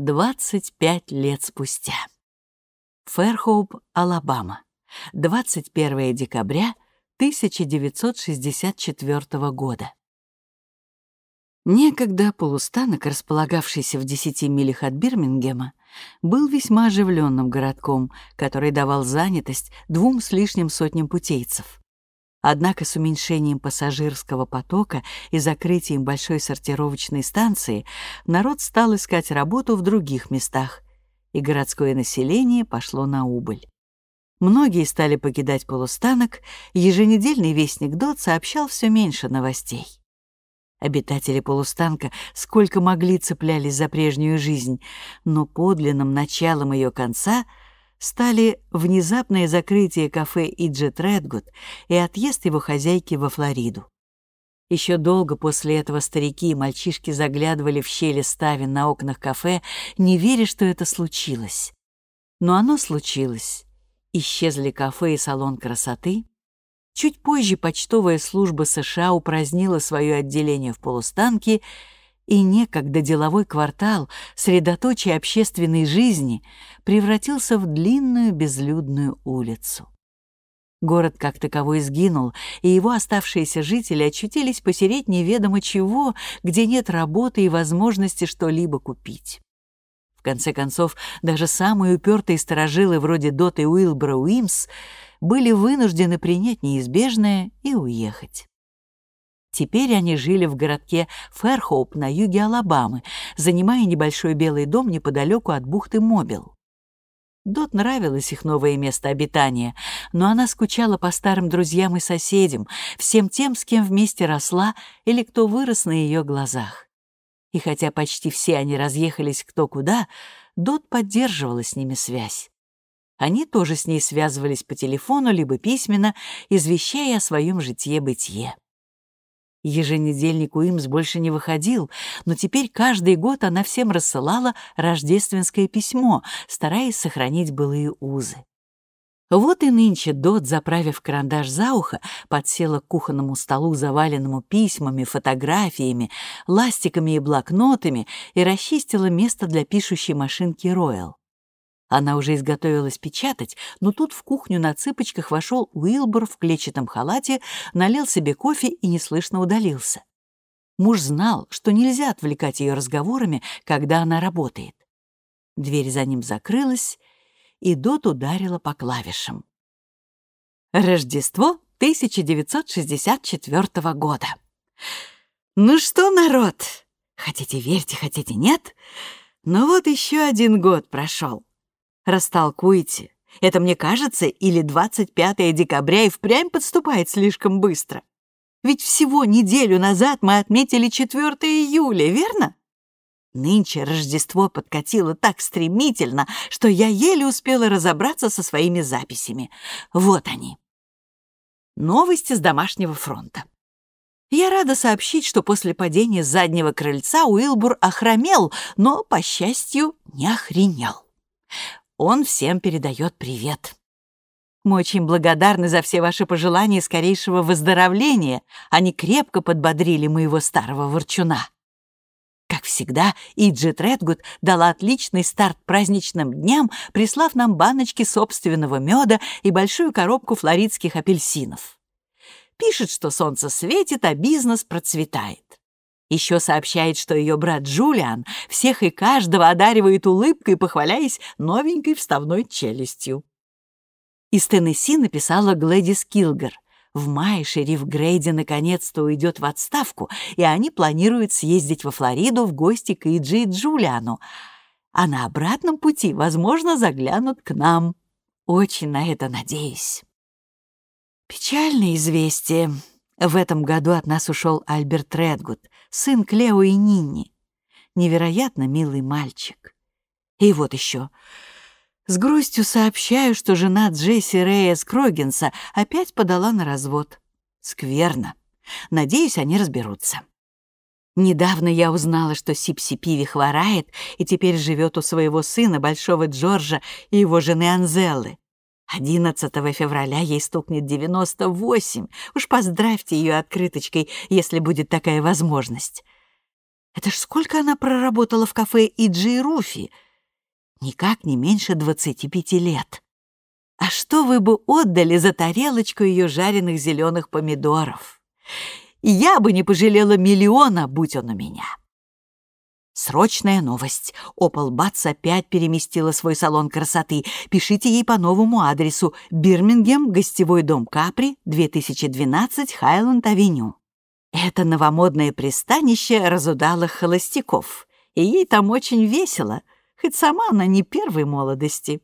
25 лет спустя. Фэрхоуп, Алабама. 21 декабря 1964 года. Некогда полустанок, располагавшийся в 10 милях от Бирмингема, был весьма оживленным городком, который давал занятость двум с лишним сотням путейцев. Однако с уменьшением пассажирского потока и закрытием большой сортировочной станции народ стал искать работу в других местах, и городское население пошло на убыль. Многие стали покидать полустанок, еженедельный вестник Дот сообщал все меньше новостей. Обитатели полустанка сколько могли цеплялись за прежнюю жизнь, но подлинным началом ее конца стали внезапное закрытие кафе Иджет Редгуд и отъезд его хозяйки во Флориду. Еще долго после этого старики и мальчишки заглядывали в щели ставен на окнах кафе, не веря, что это случилось. Но оно случилось. Исчезли кафе и салон красоты. Чуть позже почтовая служба США упразднила свое отделение в полустанке, и некогда деловой квартал, средоточие общественной жизни, превратился в длинную безлюдную улицу. Город как таковой сгинул, и его оставшиеся жители очутились посередь неведомо чего, где нет работы и возможности что-либо купить. В конце концов, даже самые упертые старожилы вроде Дот и Уилбура Уимс были вынуждены принять неизбежное и уехать. Теперь они жили в городке Фэрхоуп на юге Алабамы, занимая небольшой белый дом неподалеку от бухты Мобил. Дот нравилось их новое место обитания, но она скучала по старым друзьям и соседям, всем тем, с кем вместе росла или кто вырос на ее глазах. И хотя почти все они разъехались кто куда, Дот поддерживала с ними связь. Они тоже с ней связывались по телефону либо письменно, извещая о своем житье-бытие. Еженедельник Уимс больше не выходил, но теперь каждый год она всем рассылала рождественское письмо, стараясь сохранить былые узы. Вот и нынче Дот, заправив карандаш за ухо, подсела к кухонному столу, заваленному письмами, фотографиями, ластиками и блокнотами, и расчистила место для пишущей машинки Роyal. Она уже изготовилась печатать, но тут в кухню на цыпочках вошел Уилбор в клетчатом халате, налил себе кофе и неслышно удалился. Муж знал, что нельзя отвлекать ее разговорами, когда она работает. Дверь за ним закрылась, и Дот ударила по клавишам. Рождество 1964 года. Ну что, народ, хотите верьте, хотите нет, но вот еще один год прошел. Растолкуйте. Это мне кажется, или 25 декабря и впрямь подступает слишком быстро. Ведь всего неделю назад мы отметили 4 июля, верно? Нынче Рождество подкатило так стремительно, что я еле успела разобраться со своими записями. Вот они. Новости с домашнего фронта. Я рада сообщить, что после падения с заднего крыльца Уилбур охромел, но, по счастью, не охренел. Он всем передает привет. Мы очень благодарны за все ваши пожелания скорейшего выздоровления. Они крепко подбодрили моего старого ворчуна. Как всегда, Иджит Редгуд дала отличный старт праздничным дням, прислав нам баночки собственного меда и большую коробку флоридских апельсинов. Пишет, что солнце светит, а бизнес процветает. Еще сообщает, что ее брат Джулиан всех и каждого одаривает улыбкой, похваляясь новенькой вставной челюстью. Из Теннесси написала Глэдис Килгар. В мае шериф Грейди наконец-то уйдет в отставку, и они планируют съездить во Флориду в гости к Иджи и Джулиану. А на обратном пути, возможно, заглянут к нам. Очень на это надеюсь. Печальное известие. В этом году от нас ушел Альберт Редгуд, сын Клео и Нинни. Невероятно милый мальчик. И вот еще. С грустью сообщаю, что жена Джесси Рейес Крогенса опять подала на развод. Скверно. Надеюсь, они разберутся. Недавно я узнала, что Сипси Пиви хворает и теперь живет у своего сына, Большого Джорджа, и его жены Анзеллы. 11 февраля ей стукнет 98. Уж поздравьте ее открыточкой, если будет такая возможность. Это ж сколько она проработала в кафе Иджи Руфи? Никак не меньше 25 лет. А что вы бы отдали за тарелочку ее жареных зеленых помидоров? Я бы не пожалела миллиона, будь он у меня. Срочная новость. Опал Батс опять переместила свой салон красоты. Пишите ей по новому адресу. Бирмингем, гостевой дом Капри, 2012, Хайланд-авеню. Это новомодное пристанище разудалых холостяков. И ей там очень весело, хоть сама она не первой молодости.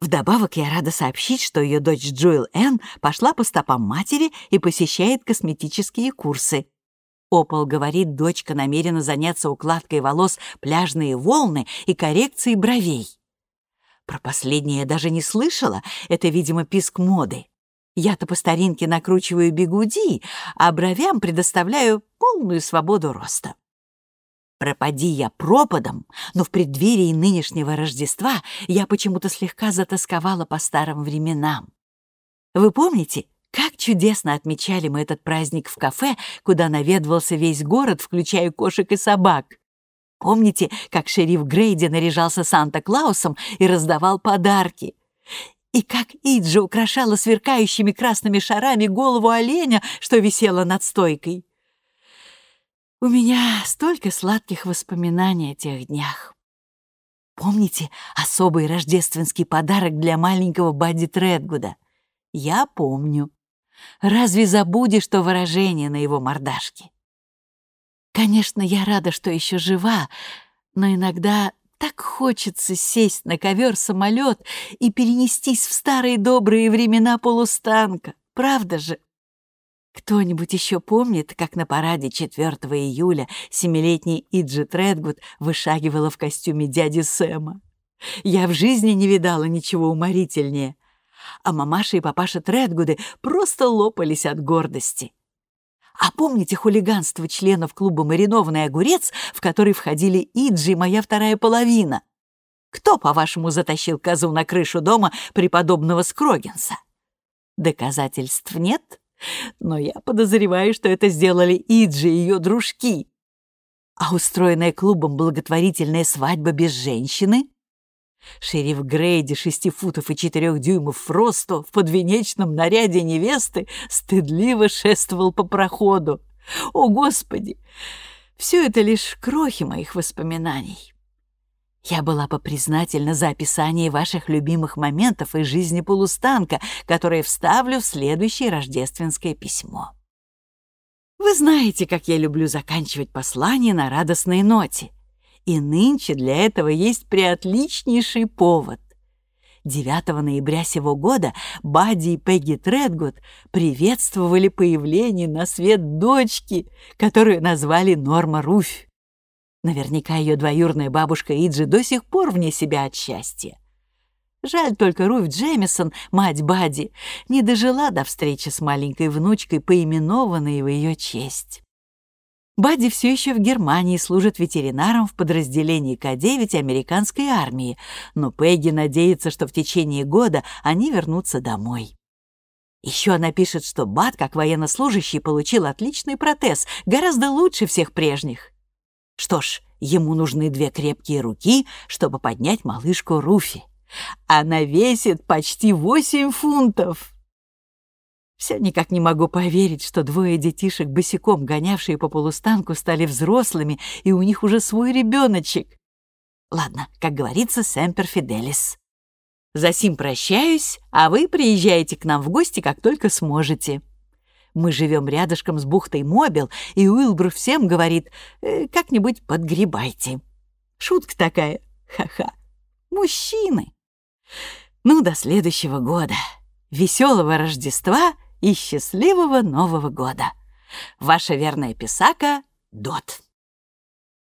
Вдобавок я рада сообщить, что ее дочь Джоэл Энн пошла по стопам матери и посещает косметические курсы. Опол говорит, дочка намерена заняться укладкой волос пляжные волны и коррекцией бровей. Про последнее я даже не слышала, это, видимо, писк моды. Я-то по старинке накручиваю бигуди, а бровям предоставляю полную свободу роста. Пропади я пропадом, но в преддверии нынешнего Рождества я почему-то слегка затасковала по старым временам. Вы помните, как чудесно отмечали мы этот праздник в кафе, куда наведывался весь город, включая кошек и собак? Помните, как шериф Грейди наряжался Санта-Клаусом и раздавал подарки? И как Иджи украшала сверкающими красными шарами голову оленя, что висела над стойкой? У меня столько сладких воспоминаний о тех днях. Помните особый рождественский подарок для маленького Бадди Тредгуда? Я помню. Разве забудешь то выражение на его мордашке? Конечно, я рада, что еще жива, но иногда так хочется сесть на ковер-самолет и перенестись в старые добрые времена полустанка, правда же? Кто-нибудь еще помнит, как на параде 4 июля семилетний Иджи Тредгуд вышагивала в костюме дяди Сэма? Я в жизни не видала ничего уморительнее. А мамаша и папаша Тредгуды просто лопались от гордости. А помните хулиганство членов клуба «Маринованный огурец», в который входили Иджи моя вторая половина? Кто, по-вашему, затащил козу на крышу дома преподобного Скрогинса? Доказательств нет? Но я подозреваю, что это сделали Иджи и ее дружки. А устроенная клубом благотворительная свадьба без женщины? Шериф Грейди шести футов и четырех дюймов росту в подвенечном наряде невесты стыдливо шествовал по проходу. О, Господи! Все это лишь крохи моих воспоминаний. Я была бы признательна за описание ваших любимых моментов из жизни полустанка, которые вставлю в следующее рождественское письмо. Вы знаете, как я люблю заканчивать послание на радостной ноте. И нынче для этого есть приотличнейший повод. 9 ноября сего года Бадди и Пегги Тредгуд приветствовали появление на свет дочки, которую назвали Норма Руфь. Наверняка ее двоюрная бабушка Иджи до сих пор вне себя от счастья. Жаль только Руф Джемисон, мать Бади, не дожила до встречи с маленькой внучкой, поименованной в ее честь. Бадди все еще в Германии служит ветеринаром в подразделении К-9 американской армии, но Пегги надеется, что в течение года они вернутся домой. Еще она пишет, что Бад, как военнослужащий, получил отличный протез, гораздо лучше всех прежних. Что ж, ему нужны две крепкие руки, чтобы поднять малышку Руфи. Она весит почти восемь фунтов. Все никак не могу поверить, что двое детишек, босиком гонявшие по полустанку, стали взрослыми, и у них уже свой ребеночек. Ладно, как говорится, семпер фиделис. За сим прощаюсь, а вы приезжаете к нам в гости, как только сможете. Мы живем рядышком с бухтой Мобил, и Уилбр всем говорит, э, как-нибудь подгребайте. Шутка такая, ха-ха. Мужчины. Ну, до следующего года. Веселого Рождества и счастливого Нового года. Ваша верная писака Дот.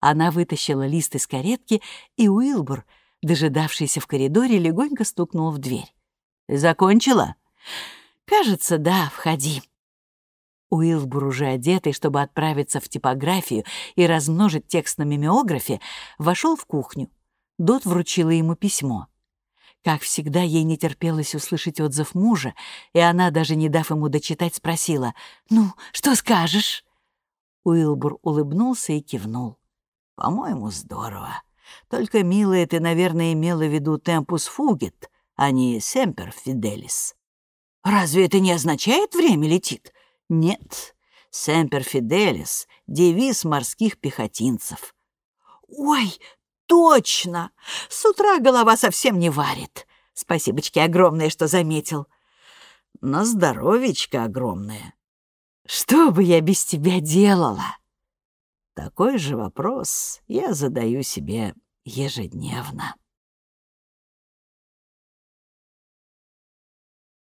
Она вытащила лист из каретки, и Уилбур, дожидавшийся в коридоре, легонько стукнул в дверь. «Закончила?» «Кажется, да, входи». Уилбур, уже одетый, чтобы отправиться в типографию и размножить текст на мимеографе, вошел в кухню. Дот вручила ему письмо. Как всегда, ей не терпелось услышать отзыв мужа, и она, даже не дав ему дочитать, спросила, «Ну, что скажешь?» Уилбур улыбнулся и кивнул. По-моему, здорово. Только, милая, ты, наверное, имела в виду темпус фугит, а не семпер фиделис. Разве это не означает «время летит»? Нет, семпер фиделис — девиз морских пехотинцев. Ой, точно! С утра голова совсем не варит. Спасибочки огромное, что заметил. На здоровечко огромное. Что бы я без тебя делала? Такой же вопрос я задаю себе ежедневно.